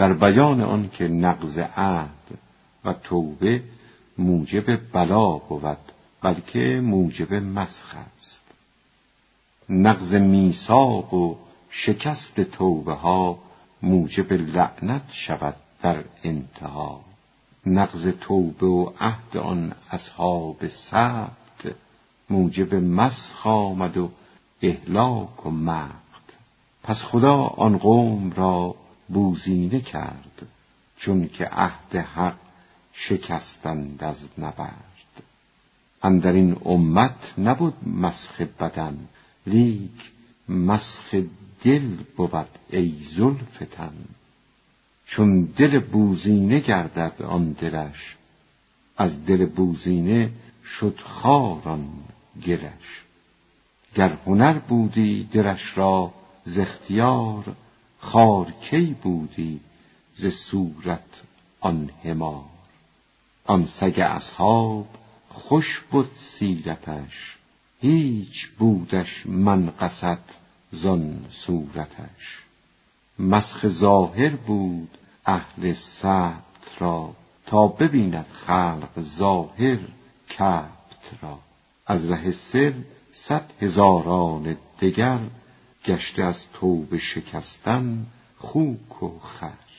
در بیان آن که نقض عهد و توبه موجب بلا بود بلکه موجب مسخ است. نقض میثاق و شکست توبه ها موجب لعنت شود در انتها. نقض توبه و عهد آن اصحاب سبت موجب مسخ آمد و اهلاک و مقت. پس خدا آن قوم را بوزینه کرد چون که عهد حق شکستند از نبرد. اندر این امت نبود مسخ بدن لیک مسخ دل بود ای ذوالفطن چون دل بوزینه گردد آن دلش از دل بوزینه شد خار آن گلش. گر هنر بودی دلش را ز اختیار خار کی بودی ز صورت آن حمار؟ آن سگ اصحاب خوش بد سیرتش هیچ بودش منقصت زان صورتش. مسخ ظاهر بود اهل سبت را تا ببیند خلق ظاهر کبت را. از ره سر صد هزاران دگر گشته از توبه شکستن خوک و خر.